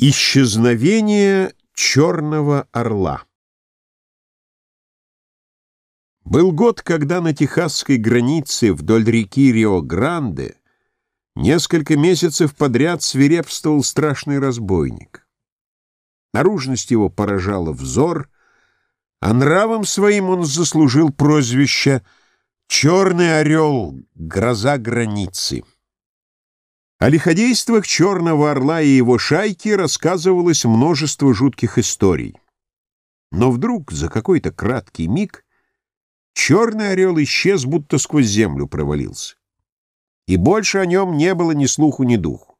Исчезновение черного орла Был год, когда на техасской границе вдоль реки Рио-Гранде несколько месяцев подряд свирепствовал страшный разбойник. Наружность его поражала взор, а нравом своим он заслужил прозвище «Черный орел, гроза границы». О лиходействах Черного Орла и его шайки рассказывалось множество жутких историй. Но вдруг, за какой-то краткий миг, Черный Орел исчез, будто сквозь землю провалился. И больше о нем не было ни слуху, ни духу.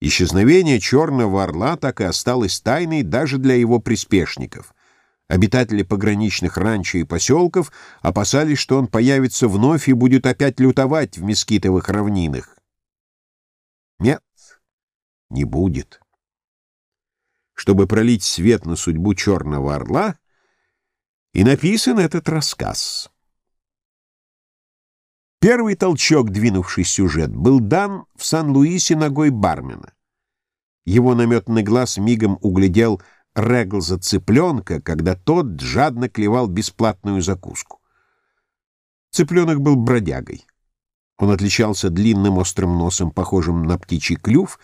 Исчезновение Черного Орла так и осталось тайной даже для его приспешников. Обитатели пограничных ранчо и поселков опасались, что он появится вновь и будет опять лютовать в мескитовых равнинах. Нет, не будет. Чтобы пролить свет на судьбу черного орла, и написан этот рассказ. Первый толчок, двинувший сюжет, был дан в Сан-Луисе ногой бармена. Его наметанный глаз мигом углядел Реглза цыпленка, когда тот жадно клевал бесплатную закуску. Цыпленок был бродягой. Он отличался длинным острым носом, похожим на птичий клюв,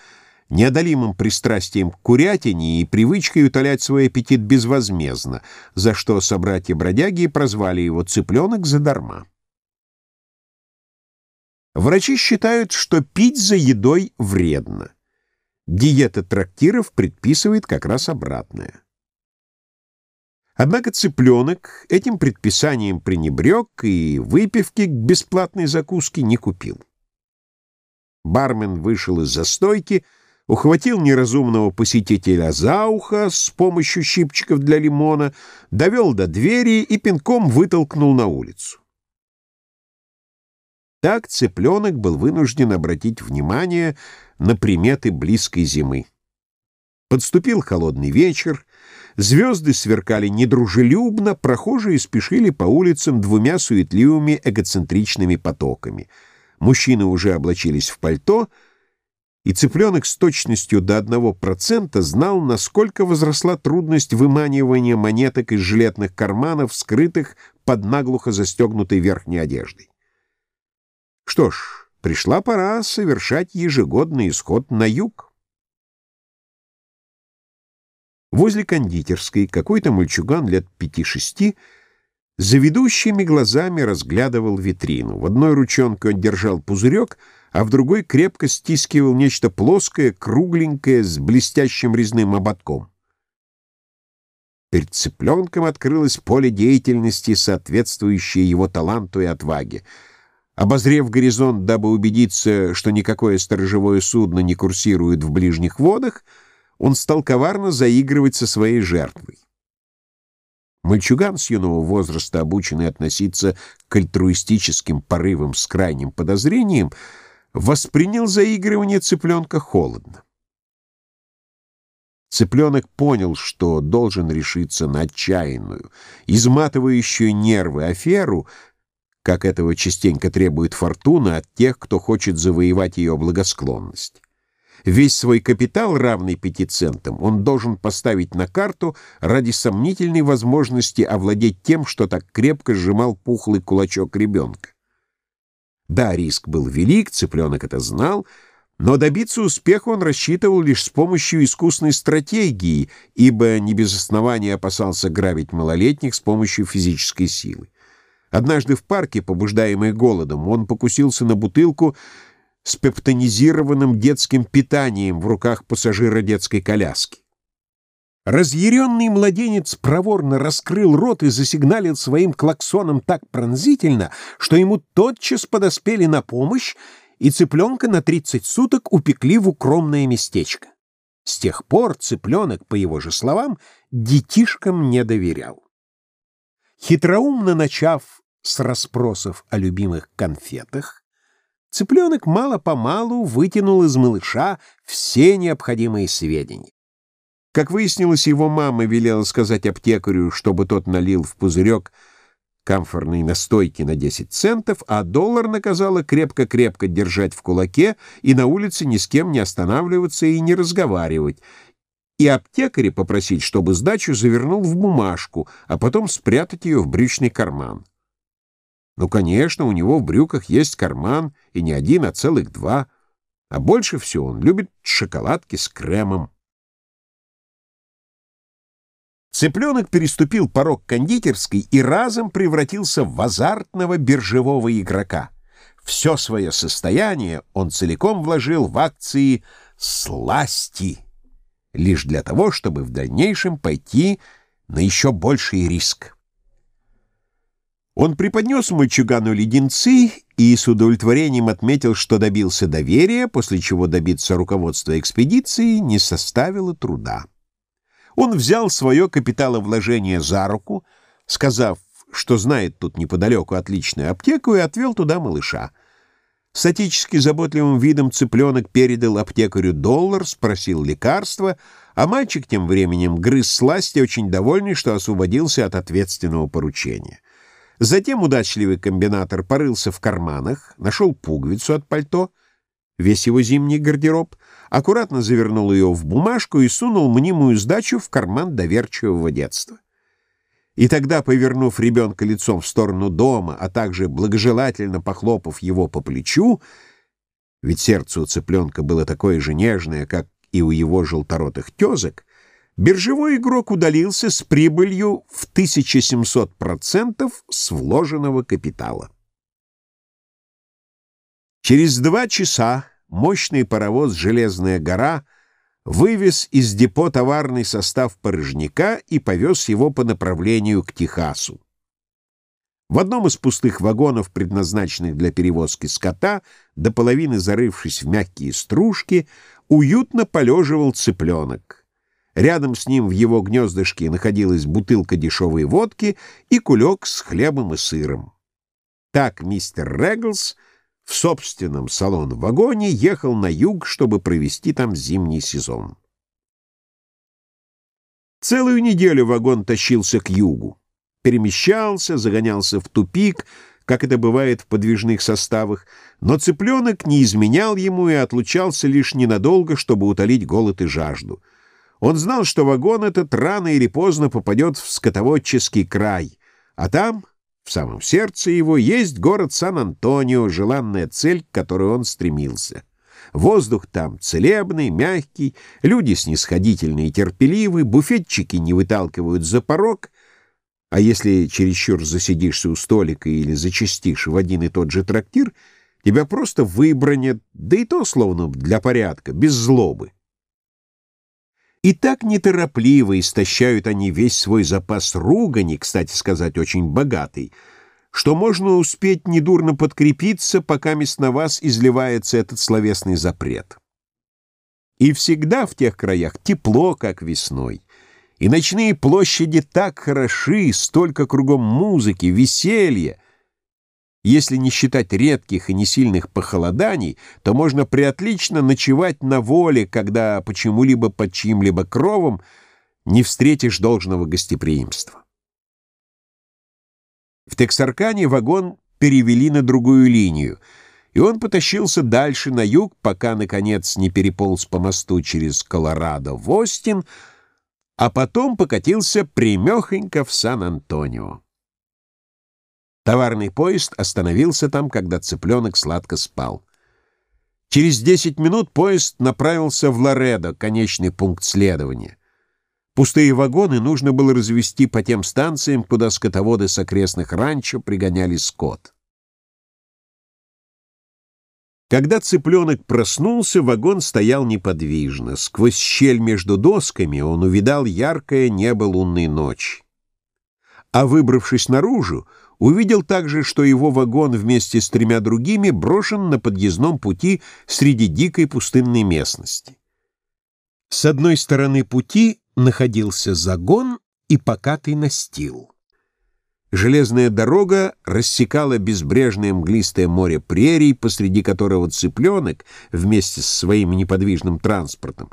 неодолимым пристрастием к курятине и привычкой утолять свой аппетит безвозмездно, за что собратья-бродяги прозвали его «цыпленок задарма». Врачи считают, что пить за едой вредно. Диета трактиров предписывает как раз обратное. Однако цыпленок этим предписанием пренебрег и выпивки к бесплатной закуске не купил. Бармен вышел из застойки, ухватил неразумного посетителя за ухо с помощью щипчиков для лимона, довел до двери и пинком вытолкнул на улицу. Так цыпленок был вынужден обратить внимание на приметы близкой зимы. Подступил холодный вечер, звезды сверкали недружелюбно, прохожие спешили по улицам двумя суетливыми эгоцентричными потоками. Мужчины уже облачились в пальто, и цыпленок с точностью до одного процента знал, насколько возросла трудность выманивания монеток из жилетных карманов, скрытых под наглухо застегнутой верхней одеждой. Что ж, пришла пора совершать ежегодный исход на юг. Возле кондитерской какой-то мальчуган лет пяти-шести за ведущими глазами разглядывал витрину. В одной ручонке он держал пузырек, а в другой крепко стискивал нечто плоское, кругленькое, с блестящим резным ободком. Перед цыпленком открылось поле деятельности, соответствующее его таланту и отваге. Обозрев горизонт, дабы убедиться, что никакое сторожевое судно не курсирует в ближних водах, он стал коварно заигрывать со своей жертвой. Мальчуган с юного возраста, обученный относиться к альтруистическим порывам с крайним подозрением, воспринял заигрывание цыпленка холодно. Цыпленок понял, что должен решиться на отчаянную, изматывающую нервы аферу, как этого частенько требует фортуна от тех, кто хочет завоевать ее благосклонность. Весь свой капитал, равный пяти центам, он должен поставить на карту ради сомнительной возможности овладеть тем, что так крепко сжимал пухлый кулачок ребенка. Да, риск был велик, цыпленок это знал, но добиться успеха он рассчитывал лишь с помощью искусной стратегии, ибо не без основания опасался грабить малолетних с помощью физической силы. Однажды в парке, побуждаемый голодом, он покусился на бутылку с пептонизированным детским питанием в руках пассажира детской коляски. Разъяренный младенец проворно раскрыл рот и засигналил своим клаксоном так пронзительно, что ему тотчас подоспели на помощь, и цыпленка на 30 суток упекли в укромное местечко. С тех пор цыпленок, по его же словам, детишкам не доверял. Хитроумно начав с расспросов о любимых конфетах, Цыпленок мало-помалу вытянул из малыша все необходимые сведения. Как выяснилось, его мама велела сказать аптекарю, чтобы тот налил в пузырек камфорной настойки на 10 центов, а доллар наказала крепко-крепко держать в кулаке и на улице ни с кем не останавливаться и не разговаривать, и аптекаря попросить, чтобы сдачу завернул в бумажку, а потом спрятать ее в брючный карман. Ну, конечно, у него в брюках есть карман, и не один, а целых два, а больше всего он любит шоколадки с кремом. Цыпленок переступил порог кондитерской и разом превратился в азартного биржевого игрока. Все свое состояние он целиком вложил в акции «Сласти», лишь для того, чтобы в дальнейшем пойти на еще больший риск. Он преподнес мальчугану леденцы и с удовлетворением отметил, что добился доверия, после чего добиться руководства экспедиции не составило труда. Он взял свое капиталовложение за руку, сказав, что знает тут неподалеку отличную аптеку, и отвел туда малыша. С отечески заботливым видом цыпленок передал аптекарю доллар, спросил лекарства, а мальчик тем временем грыз сласти, очень довольный, что освободился от ответственного поручения. Затем удачливый комбинатор порылся в карманах, нашел пуговицу от пальто, весь его зимний гардероб, аккуратно завернул ее в бумажку и сунул мнимую сдачу в карман доверчивого детства. И тогда, повернув ребенка лицом в сторону дома, а также благожелательно похлопав его по плечу, ведь сердце у цыпленка было такое же нежное, как и у его желторотых тезок, биржевой игрок удалился с прибылью в 1700% с вложенного капитала. Через два часа мощный паровоз «Железная гора» вывез из депо товарный состав порожняка и повез его по направлению к Техасу. В одном из пустых вагонов, предназначенных для перевозки скота, до половины зарывшись в мягкие стружки, уютно полеживал цыпленок. Рядом с ним в его гнездышке находилась бутылка дешевой водки и кулек с хлебом и сыром. Так мистер Реглс в собственном салон-вагоне ехал на юг, чтобы провести там зимний сезон. Целую неделю вагон тащился к югу. Перемещался, загонялся в тупик, как это бывает в подвижных составах, но цыпленок не изменял ему и отлучался лишь ненадолго, чтобы утолить голод и жажду. Он знал, что вагон этот рано или поздно попадет в скотоводческий край, а там в самом сердце его есть город Сан-Антонио, желанная цель, к которой он стремился. Воздух там целебный, мягкий, люди снисходительные и терпеливы, буфетчики не выталкивают за порог, а если чересчур засидишься у столика или зачастишь в один и тот же трактир, тебя просто выбронят, да и то словно для порядка, без злобы. И так неторопливо истощают они весь свой запас ругани, кстати сказать, очень богатый, что можно успеть недурно подкрепиться, пока мест на вас изливается этот словесный запрет. И всегда в тех краях тепло, как весной, и ночные площади так хороши, столько кругом музыки, веселья, если не считать редких и несильных похолоданий, то можно приотлично ночевать на воле, когда почему-либо под чьим-либо кровом не встретишь должного гостеприимства. В Тексаркане вагон перевели на другую линию, и он потащился дальше на юг, пока, наконец, не переполз по мосту через Колорадо в Остин, а потом покатился примехонько в Сан-Антонио. Товарный поезд остановился там, когда цыпленок сладко спал. Через десять минут поезд направился в Лоредо, конечный пункт следования. Пустые вагоны нужно было развести по тем станциям, куда скотоводы с окрестных ранчо пригоняли скот. Когда цыпленок проснулся, вагон стоял неподвижно. Сквозь щель между досками он увидал яркое небо лунной ночи. А выбравшись наружу, увидел также, что его вагон вместе с тремя другими брошен на подъездном пути среди дикой пустынной местности. С одной стороны пути находился загон и покатый настил. Железная дорога рассекала безбрежное мглистое море прерий, посреди которого цыпленок вместе с своим неподвижным транспортом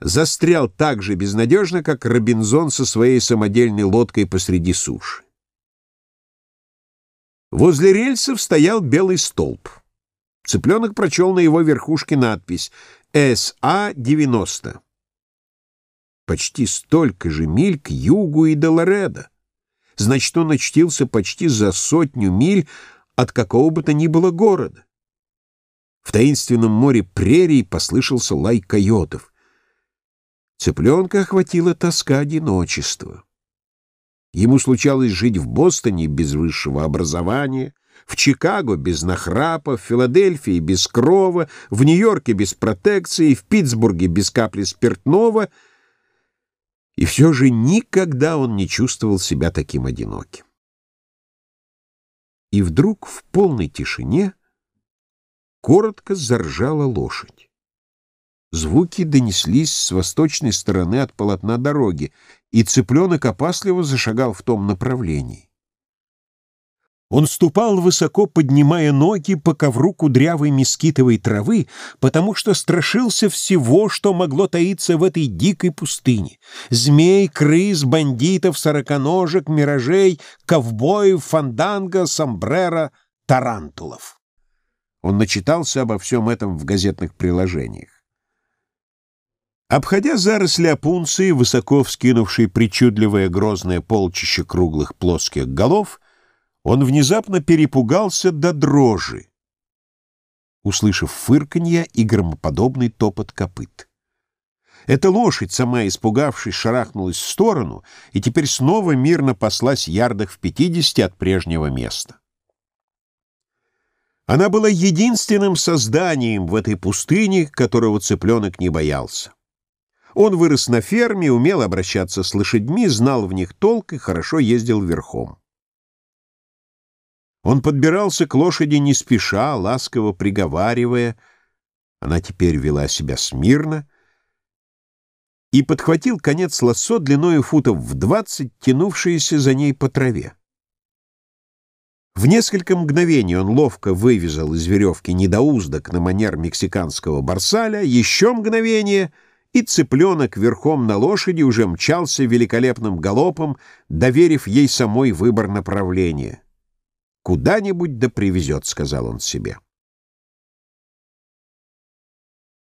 застрял так же безнадежно, как Робинзон со своей самодельной лодкой посреди суши. Возле рельсов стоял белый столб. Цыпленок прочел на его верхушке надпись «СА-90». Почти столько же миль к югу и до Лоредо. Значит, он очтился почти за сотню миль от какого бы то ни было города. В таинственном море прерий послышался лай койотов. Цыпленка охватила тоска одиночества. Ему случалось жить в Бостоне без высшего образования, в Чикаго без нахрапа, в Филадельфии без крова, в Нью-Йорке без протекции, в Питтсбурге без капли спиртного, и все же никогда он не чувствовал себя таким одиноким. И вдруг в полной тишине коротко заржала лошадь. Звуки донеслись с восточной стороны от полотна дороги, и цыпленок опасливо зашагал в том направлении. Он ступал, высоко поднимая ноги по ковру кудрявой мескитовой травы, потому что страшился всего, что могло таиться в этой дикой пустыне. Змей, крыс, бандитов, сороконожек, миражей, ковбоев, фанданга, сомбрера, тарантулов. Он начитался обо всем этом в газетных приложениях. Обходя заросли опунции, высоко вскинувшей причудливое грозное полчище круглых плоских голов, он внезапно перепугался до дрожи, услышав фырканье и громоподобный топот копыт. Эта лошадь, сама испугавшись, шарахнулась в сторону и теперь снова мирно паслась ярдах в пятидесяти от прежнего места. Она была единственным созданием в этой пустыне, которого цыпленок не боялся. Он вырос на ферме, умел обращаться с лошадьми, знал в них толк и хорошо ездил верхом. Он подбирался к лошади не спеша, ласково приговаривая, она теперь вела себя смирно, и подхватил конец лассо длиною футов в двадцать, тянувшиеся за ней по траве. В несколько мгновений он ловко вывязал из веревки недоуздок на манер мексиканского барсаля, еще мгновение — и цыпленок верхом на лошади уже мчался великолепным галопом, доверив ей самой выбор направления. «Куда-нибудь да привезет», — сказал он себе.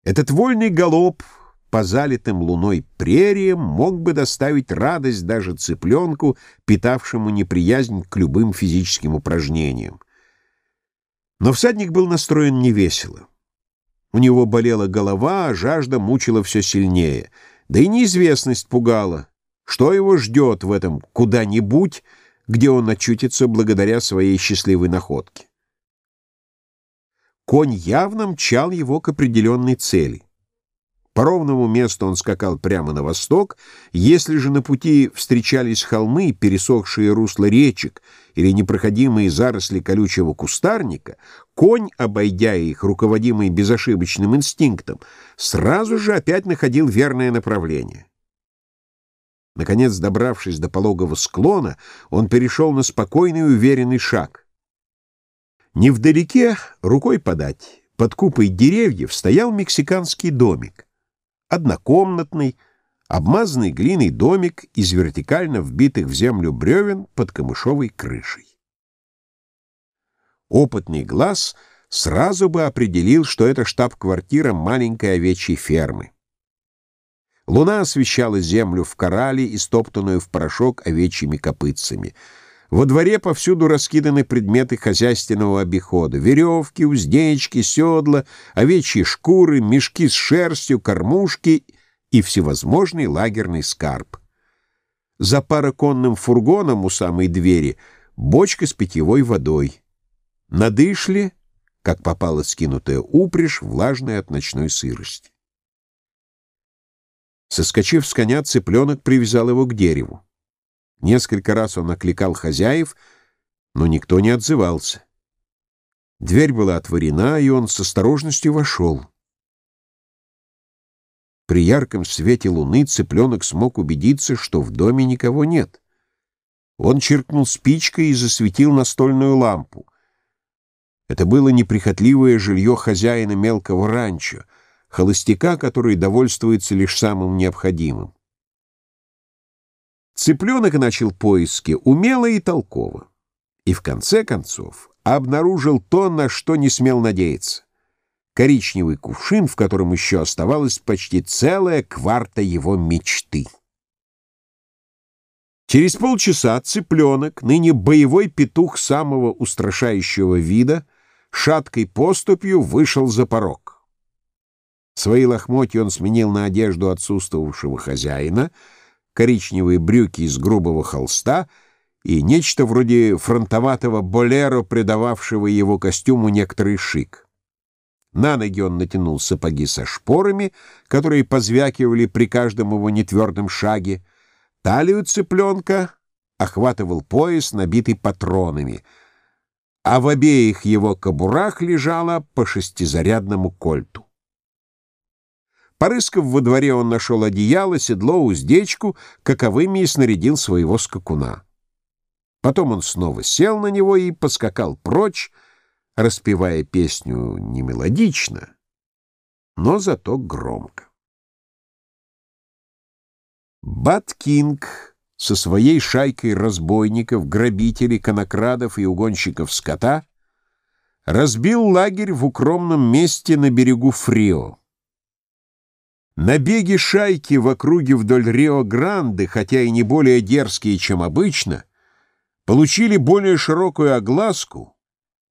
Этот вольный галоп по залитым луной прериям мог бы доставить радость даже цыпленку, питавшему неприязнь к любым физическим упражнениям. Но всадник был настроен невесело. У него болела голова, а жажда мучила все сильнее. Да и неизвестность пугала. Что его ждет в этом куда-нибудь, где он очутится благодаря своей счастливой находке? Конь явно мчал его к определенной цели. По ровному месту он скакал прямо на восток, если же на пути встречались холмы, пересохшие русла речек или непроходимые заросли колючего кустарника, конь, обойдя их, руководимый безошибочным инстинктом, сразу же опять находил верное направление. Наконец, добравшись до пологого склона, он перешел на спокойный уверенный шаг. Невдалеке, рукой подать, под купой деревьев стоял мексиканский домик однокомнатный, обмазанный глиной домик из вертикально вбитых в землю бревен под камышовой крышей. Опытный глаз сразу бы определил, что это штаб-квартира маленькой овечьей фермы. Луна освещала землю в корале, истоптанную в порошок овечьими копытцами — во дворе повсюду раскиданы предметы хозяйственного обихода. Веревки, уздечки, седла, овечьи шкуры, мешки с шерстью, кормушки и всевозможный лагерный скарб. За пароконным фургоном у самой двери бочка с питьевой водой. На дышле, как попала скинутая упряжь, влажная от ночной сырости. Соскочив с коня, цыпленок привязал его к дереву. Несколько раз он окликал хозяев, но никто не отзывался. Дверь была отворена, и он с осторожностью вошел. При ярком свете луны цыпленок смог убедиться, что в доме никого нет. Он чиркнул спичкой и засветил настольную лампу. Это было неприхотливое жилье хозяина мелкого ранчо, холостяка, который довольствуется лишь самым необходимым. Цыпленок начал поиски умело и толково. И в конце концов обнаружил то, на что не смел надеяться. Коричневый кувшин, в котором еще оставалась почти целая кварта его мечты. Через полчаса цыпленок, ныне боевой петух самого устрашающего вида, шаткой поступью вышел за порог. Свои лохмотья он сменил на одежду отсутствовавшего хозяина, коричневые брюки из грубого холста и нечто вроде фронтоватого болеро, придававшего его костюму некоторый шик. На ноги он натянул сапоги со шпорами, которые позвякивали при каждом его нетвердом шаге, Талию цыпленка охватывал пояс, набитый патронами, а в обеих его кобурах лежало по шестизарядному кольту. Порыскав во дворе, он нашел одеяло, седло, уздечку, каковыми и снарядил своего скакуна. Потом он снова сел на него и поскакал прочь, распевая песню не мелодично, но зато громко. Бат Кинг со своей шайкой разбойников, грабителей, конокрадов и угонщиков скота разбил лагерь в укромном месте на берегу Фрио. Набеги шайки в округе вдоль Рио-Гранде, хотя и не более дерзкие, чем обычно, получили более широкую огласку,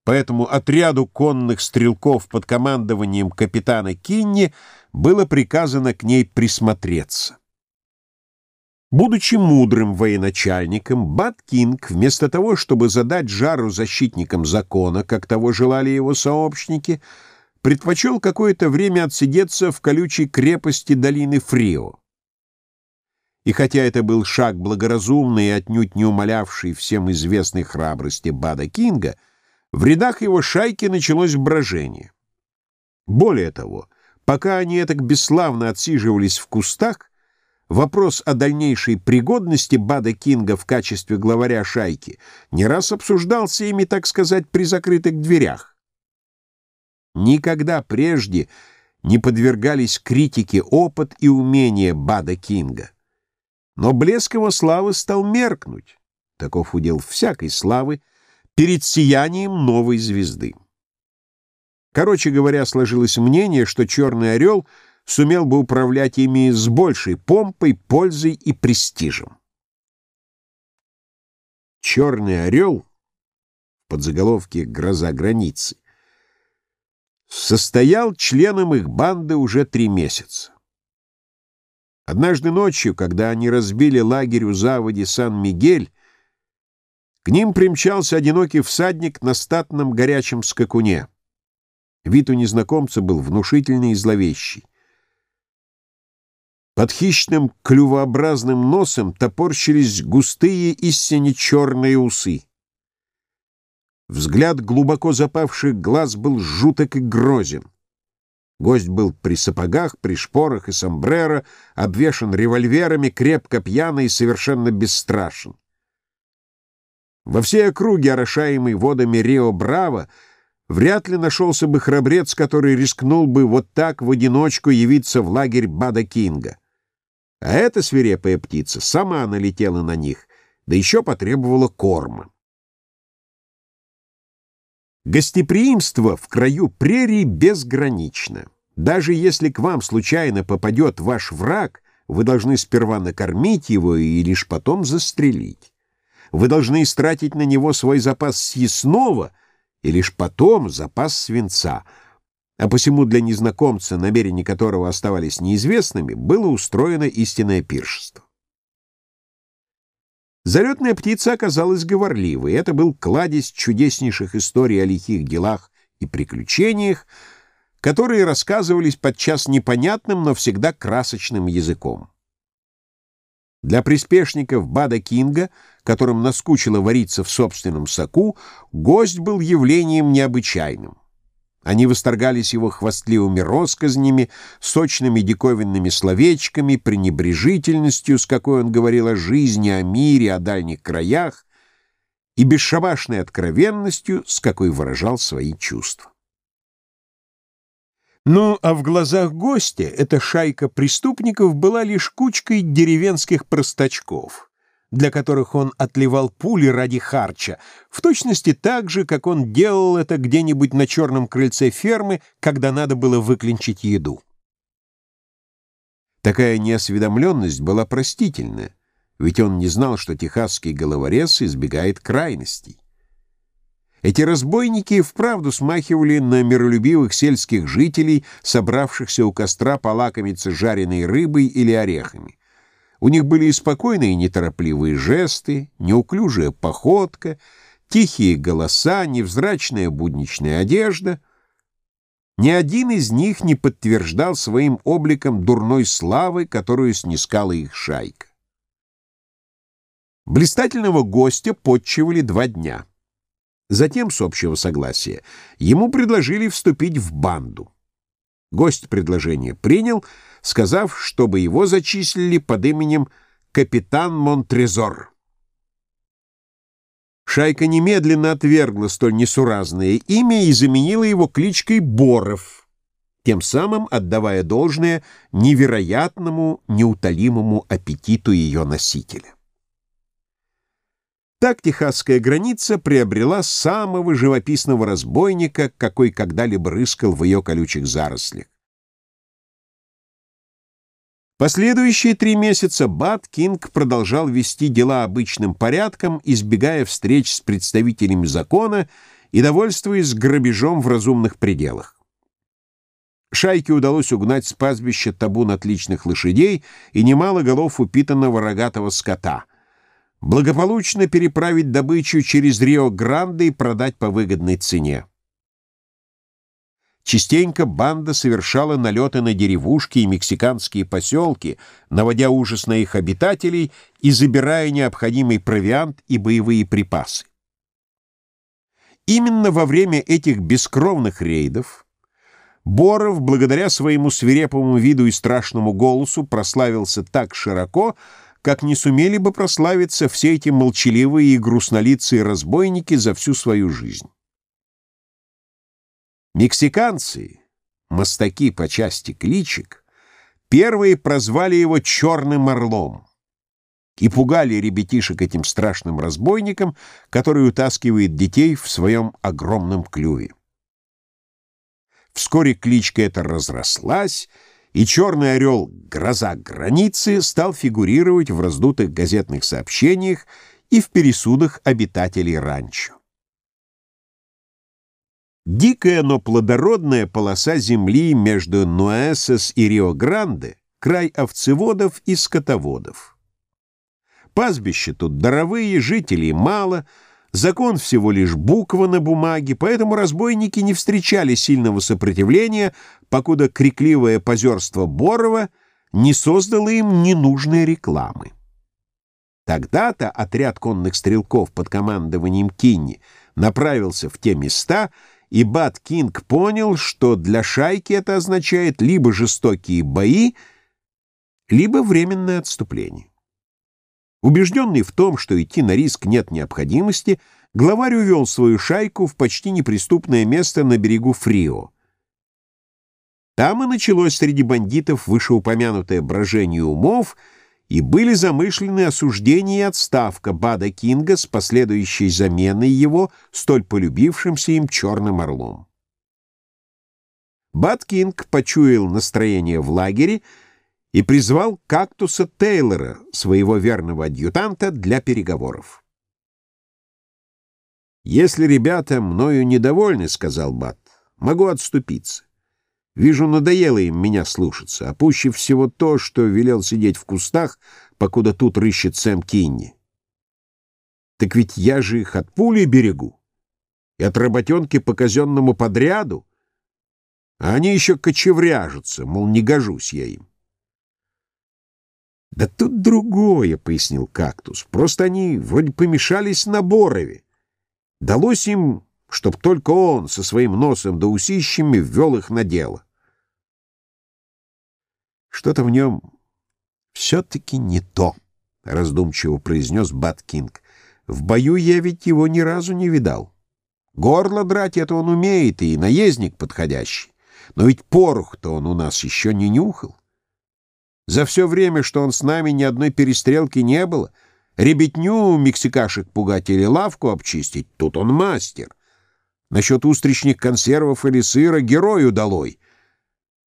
поэтому отряду конных стрелков под командованием капитана Кинни было приказано к ней присмотреться. Будучи мудрым военачальником, Бат Кинг, вместо того, чтобы задать жару защитникам закона, как того желали его сообщники, предпочел какое-то время отсидеться в колючей крепости долины Фрио. И хотя это был шаг благоразумный и отнюдь не умолявший всем известной храбрости Бада Кинга, в рядах его шайки началось брожение. Более того, пока они так бесславно отсиживались в кустах, Вопрос о дальнейшей пригодности Бада Кинга в качестве главаря шайки не раз обсуждался ими, так сказать, при закрытых дверях. Никогда прежде не подвергались критике опыт и умения Бада Кинга. Но блеск его славы стал меркнуть, таков удел всякой славы, перед сиянием новой звезды. Короче говоря, сложилось мнение, что «Черный орел» — сумел бы управлять ими с большей помпой, пользой и престижем. «Черный орел» под заголовке «Гроза границы» состоял членом их банды уже три месяца. Однажды ночью, когда они разбили лагерь у заводи Сан-Мигель, к ним примчался одинокий всадник на статном горячем скакуне. Вид у незнакомца был внушительный и зловещий. Под хищным клювообразным носом топорщились густые истине черные усы. Взгляд глубоко запавших глаз был жуток и грозен. Гость был при сапогах, при шпорах и сомбреро, обвешан револьверами, крепко пьяный и совершенно бесстрашен. Во всей округе, орошаемой водами Рио-Браво, вряд ли нашелся бы храбрец, который рискнул бы вот так в одиночку явиться в лагерь Бада Кинга. А эта свирепая птица сама налетела на них, да еще потребовала корма. Гостеприимство в краю прерий безгранично. Даже если к вам случайно попадет ваш враг, вы должны сперва накормить его и лишь потом застрелить. Вы должны истратить на него свой запас съестного и лишь потом запас свинца — а посему для незнакомца, намерения которого оставались неизвестными, было устроено истинное пиршество. Залетная птица оказалась говорливой. Это был кладезь чудеснейших историй о лихих делах и приключениях, которые рассказывались подчас непонятным, но всегда красочным языком. Для приспешников Бада Кинга, которым наскучило вариться в собственном соку, гость был явлением необычайным. Они восторгались его хвастливыми россказнями, сочными диковинными словечками, пренебрежительностью, с какой он говорил о жизни, о мире, о дальних краях, и бесшабашной откровенностью, с какой выражал свои чувства. Ну, а в глазах гостя эта шайка преступников была лишь кучкой деревенских простачков, для которых он отливал пули ради харча, в точности так же, как он делал это где-нибудь на черном крыльце фермы, когда надо было выклинчить еду. Такая неосведомленность была простительная, ведь он не знал, что техасский головорез избегает крайностей. Эти разбойники вправду смахивали на миролюбивых сельских жителей, собравшихся у костра полакомиться жареной рыбой или орехами. У них были и спокойные и неторопливые жесты, неуклюжая походка, тихие голоса, невзрачная будничная одежда. Ни один из них не подтверждал своим обликом дурной славы, которую снискала их шайка. Блистательного гостя подчивали два дня. Затем, с общего согласия, ему предложили вступить в банду. Гость предложение принял, сказав, чтобы его зачислили под именем капитан Монтрезор. Шайка немедленно отвергла столь несуразное имя и заменила его кличкой Боров, тем самым отдавая должное невероятному, неутолимому аппетиту ее носителя. Так техасская граница приобрела самого живописного разбойника, какой когда-либо рыскал в ее колючих зарослях. Последующие три месяца Бат Кинг продолжал вести дела обычным порядком, избегая встреч с представителями закона и довольствуясь грабежом в разумных пределах. Шайке удалось угнать с пастбища табун отличных лошадей и немало голов упитанного рогатого скота — благополучно переправить добычу через Рио-Гранде и продать по выгодной цене. Частенько банда совершала налеты на деревушки и мексиканские поселки, наводя ужас на их обитателей и забирая необходимый провиант и боевые припасы. Именно во время этих бескровных рейдов Боров, благодаря своему свирепому виду и страшному голосу, прославился так широко, как не сумели бы прославиться все эти молчаливые и грустнолицые разбойники за всю свою жизнь. Мексиканцы, мастаки по части кличек, первые прозвали его «черным орлом» и пугали ребятишек этим страшным разбойником, который утаскивает детей в своем огромном клюве. Вскоре кличка эта разрослась, и черный орел «Гроза границы» стал фигурировать в раздутых газетных сообщениях и в пересудах обитателей ранчо. Дикая, но плодородная полоса земли между Нуэсес и Рио-Гранде — край овцеводов и скотоводов. Пастбища тут даровые, жителей мало — Закон всего лишь буква на бумаге, поэтому разбойники не встречали сильного сопротивления, покуда крикливое позерство Борова не создало им ненужной рекламы. Тогда-то отряд конных стрелков под командованием Кинни направился в те места, и Бат Кинг понял, что для шайки это означает либо жестокие бои, либо временное отступление. Убежденный в том, что идти на риск нет необходимости, главарь увел свою шайку в почти неприступное место на берегу Фрио. Там и началось среди бандитов вышеупомянутое брожение умов, и были замышлены осуждение и отставка Бада Кинга с последующей заменой его, столь полюбившимся им черным орлом. Бад Кинг почуял настроение в лагере и призвал кактуса Тейлора, своего верного адъютанта, для переговоров. «Если ребята мною недовольны, — сказал Бат, — могу отступиться. Вижу, надоело им меня слушаться, а пуще всего то, что велел сидеть в кустах, покуда тут рыщет Сэм Кинни. Так ведь я же их от пули берегу и от работенки по казенному подряду, а они еще кочевряжутся, мол, не гожусь я им. «Да тут другое», — пояснил кактус. «Просто они вроде помешались на Борове. Далось им, чтоб только он со своим носом да усищами ввел их на дело». «Что-то в нем все-таки не то», — раздумчиво произнес Бат Кинг. «В бою я ведь его ни разу не видал. Горло драть это он умеет, и наездник подходящий. Но ведь порох-то он у нас еще не нюхал». За все время, что он с нами, ни одной перестрелки не было, Ребятню мексикашек пугать или лавку обчистить — тут он мастер. Насчет устричных консервов или сыра герою долой.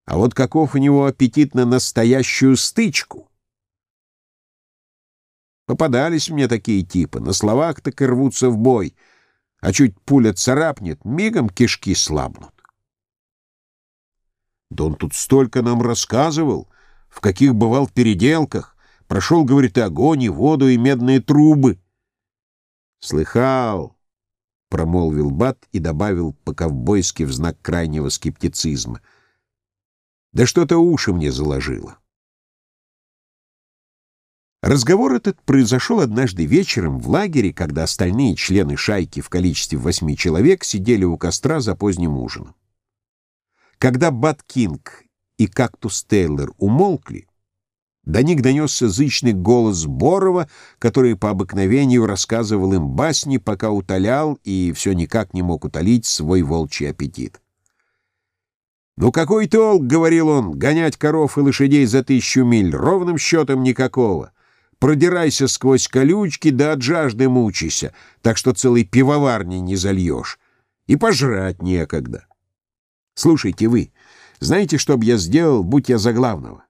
А вот каков у него аппетит на настоящую стычку? Попадались мне такие типы, на словах так и рвутся в бой, а чуть пуля царапнет, мигом кишки слабнут. Да он тут столько нам рассказывал, в каких бывал переделках, прошел, говорит, огонь, и воду, и медные трубы. Слыхал, — промолвил Бат и добавил по-ковбойски в знак крайнего скептицизма. Да что-то уши мне заложило. Разговор этот произошел однажды вечером в лагере, когда остальные члены шайки в количестве восьми человек сидели у костра за поздним ужином. Когда Бат Кинг и Кактус Тейлор умолкли, до них донесся зычный голос Борова, который по обыкновению рассказывал им басни, пока утолял и все никак не мог утолить свой волчий аппетит. «Ну какой толк, — говорил он, — гонять коров и лошадей за тысячу миль, ровным счетом никакого. Продирайся сквозь колючки, да от жажды мучайся, так что целой пивоварни не зальешь. И пожрать некогда. Слушайте вы, знаете, что бы я сделал, будь я за главного?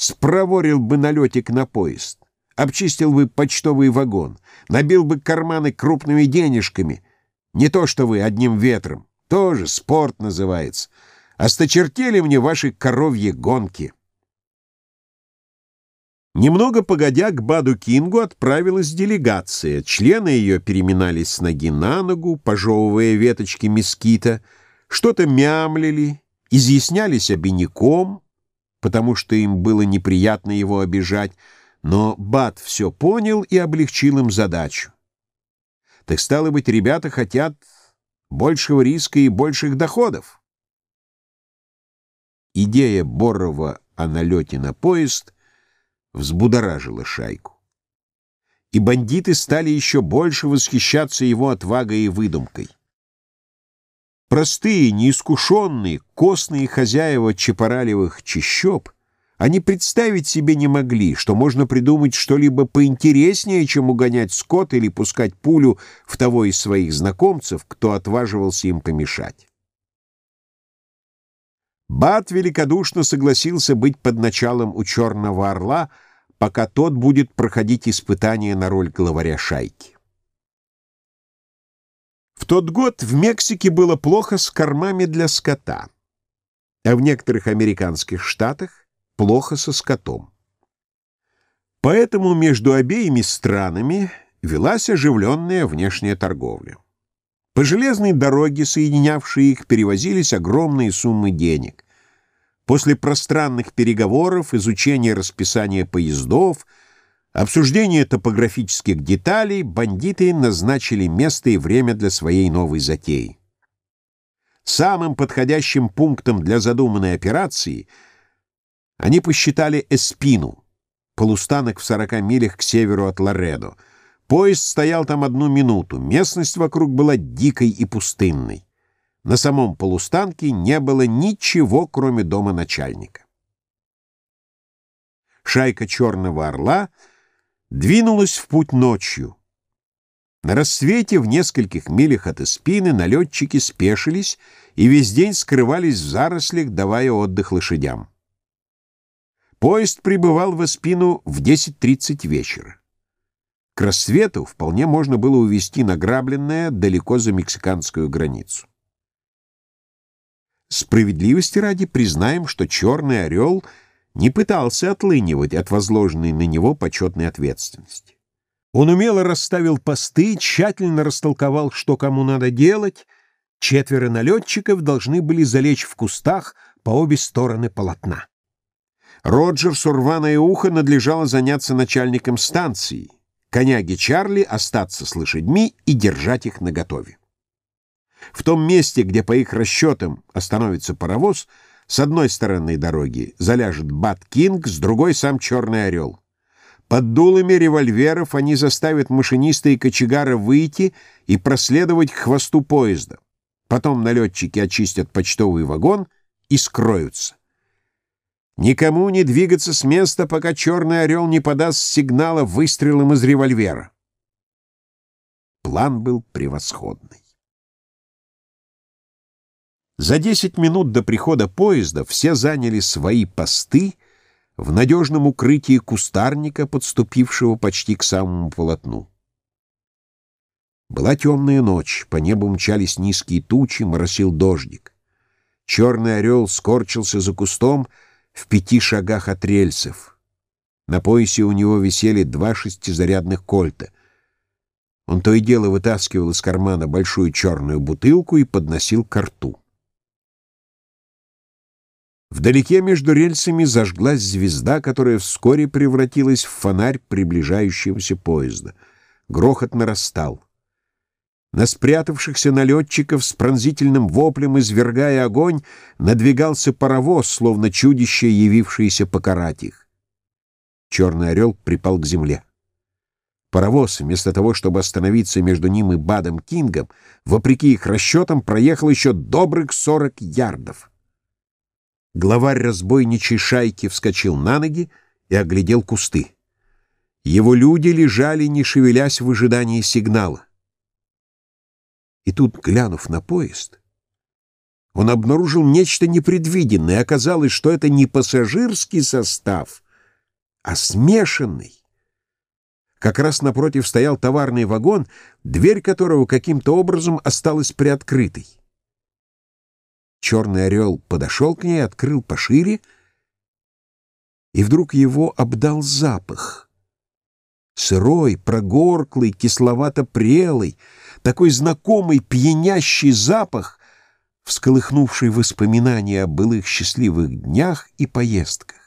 Спроворил бы налетик на поезд, обчистил бы почтовый вагон, набил бы карманы крупными денежками. Не то что вы одним ветром, тоже спорт называется. Осточертели мне ваши коровьи гонки». Немного погодя, к Баду Кингу отправилась делегация. Члены ее переминались с ноги на ногу, пожевывая веточки мескита, что-то мямлили, изъяснялись обиняком, потому что им было неприятно его обижать, но Бад все понял и облегчил им задачу. Так стало быть, ребята хотят большего риска и больших доходов. Идея Борова о налете на поезд — взбудоражила шайку. И бандиты стали еще больше восхищаться его отвагой и выдумкой. Простые, неискушенные, костные хозяева чапаралевых чащоб, они представить себе не могли, что можно придумать что-либо поинтереснее, чем угонять скот или пускать пулю в того из своих знакомцев, кто отваживался им помешать. Бат великодушно согласился быть под началом у Черного Орла, пока тот будет проходить испытания на роль главаря шайки. Тот год в Мексике было плохо с кормами для скота, а в некоторых американских штатах плохо со скотом. Поэтому между обеими странами велась оживленная внешняя торговля. По железной дороге, соединявшей их, перевозились огромные суммы денег. После пространных переговоров, изучения расписания поездов, обсуждения топографических деталей, бандиты назначили место и время для своей новой затеи. Самым подходящим пунктом для задуманной операции они посчитали Эспину, полустанок в 40 милях к северу от Лоредо, Поезд стоял там одну минуту. Местность вокруг была дикой и пустынной. На самом полустанке не было ничего, кроме дома начальника. Шайка «Черного орла» двинулась в путь ночью. На рассвете в нескольких милях от Испины налетчики спешились и весь день скрывались в зарослях, давая отдых лошадям. Поезд прибывал в Испину в 10.30 вечера. К рассвету вполне можно было увезти награбленное далеко за мексиканскую границу. Справедливости ради признаем, что «Черный орел» не пытался отлынивать от возложенной на него почетной ответственности. Он умело расставил посты, тщательно растолковал, что кому надо делать. Четверо налетчиков должны были залечь в кустах по обе стороны полотна. Роджерсу рваное ухо надлежало заняться начальником станции — коняги Чарли остаться с лошадьми и держать их наготове. В том месте, где по их расчетам остановится паровоз, с одной стороны дороги заляжет Бат Кинг, с другой — сам Черный Орел. Под дулами револьверов они заставят машиниста и кочегара выйти и проследовать к хвосту поезда. Потом налетчики очистят почтовый вагон и скроются. Никому не двигаться с места, пока черный орел не подаст сигнала выстрелом из револьвера. План был превосходный. За десять минут до прихода поезда все заняли свои посты в надежном укрытии кустарника, подступившего почти к самому полотну. Была темная ночь, по небу мчались низкие тучи, моросил дождик. Черный орел скорчился за кустом в пяти шагах от рельсов. На поясе у него висели два шестизарядных кольта. Он то и дело вытаскивал из кармана большую черную бутылку и подносил к рту. Вдалеке между рельсами зажглась звезда, которая вскоре превратилась в фонарь приближающегося поезда. Грохот нарастал. На спрятавшихся налетчиков с пронзительным воплем, извергая огонь, надвигался паровоз, словно чудище, явившееся покарать их. Черный орел припал к земле. Паровоз, вместо того, чтобы остановиться между ним и Бадом Кингом, вопреки их расчетам, проехал еще добрых сорок ярдов. Главарь разбойничьей шайки вскочил на ноги и оглядел кусты. Его люди лежали, не шевелясь в ожидании сигнала. И тут, глянув на поезд, он обнаружил нечто непредвиденное. Оказалось, что это не пассажирский состав, а смешанный. Как раз напротив стоял товарный вагон, дверь которого каким-то образом осталась приоткрытой. Черный орел подошел к ней, открыл пошире, и вдруг его обдал запах. Сырой, прогорклый, кисловато-прелый — такой знакомый пьянящий запах, всколыхнувший воспоминания о былых счастливых днях и поездках.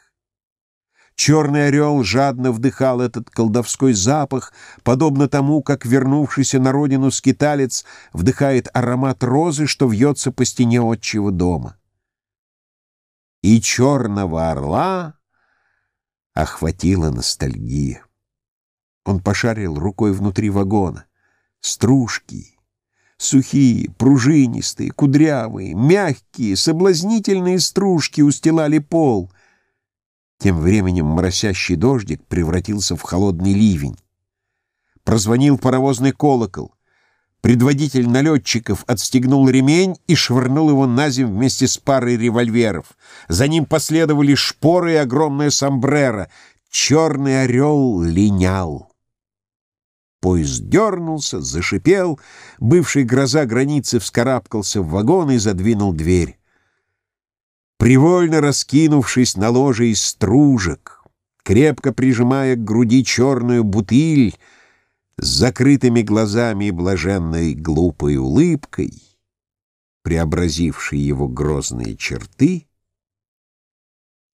Черный орел жадно вдыхал этот колдовской запах, подобно тому, как вернувшийся на родину скиталец вдыхает аромат розы, что вьется по стене отчего дома. И черного орла охватила ностальгия. Он пошарил рукой внутри вагона. Стружки, сухие, пружинистые, кудрявые, мягкие, соблазнительные стружки устилали пол. Тем временем моросящий дождик превратился в холодный ливень. Прозвонил паровозный колокол. Предводитель налетчиков отстегнул ремень и швырнул его на земь вместе с парой револьверов. За ним последовали шпоры и огромная сомбрера. Черный орел линял. Поезд дернулся, зашипел, бывший гроза границы вскарабкался в вагон и задвинул дверь. Привольно раскинувшись на ложе из стружек, крепко прижимая к груди черную бутыль, с закрытыми глазами и блаженной глупой улыбкой, преобразившей его грозные черты,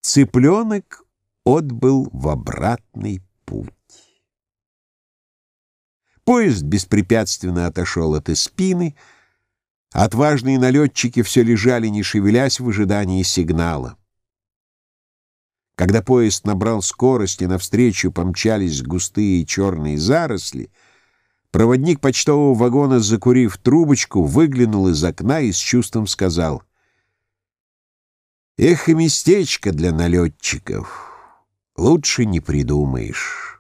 цыпленок отбыл в обратный путь. Поезд беспрепятственно отошел от Эспины, отважные налетчики все лежали, не шевелясь в ожидании сигнала. Когда поезд набрал скорость и навстречу помчались густые черные заросли, проводник почтового вагона, закурив трубочку, выглянул из окна и с чувством сказал «Эх, и местечко для налетчиков, лучше не придумаешь».